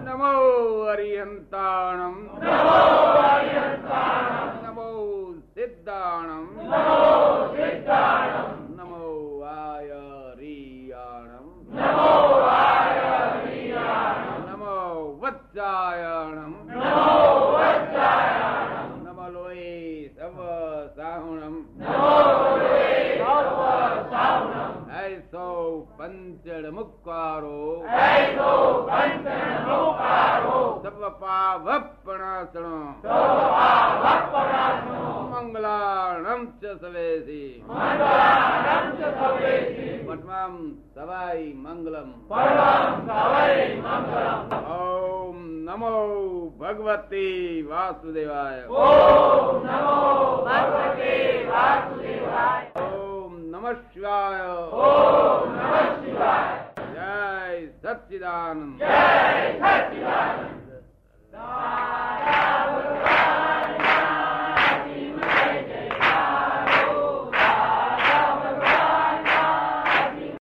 નમો હરિહંતાણમ નમો સિદ્ધાણમ નમો આયરિયાણમ નમો વત્સાયણમ નમો લોહી સવ સાહુણમ પાવપણાસણો મંગલાણમ ચ સવેસી પટમામ સવાઈ મંગલમ ઓમ નમો ભગવતી વાસુદેવાય ઓમ નમો ભગવતી વાસુદેવાય ઓમ નમઃ શિવાય જય સચ્ચિદાનંદ જય સચ્ચિદાનંદ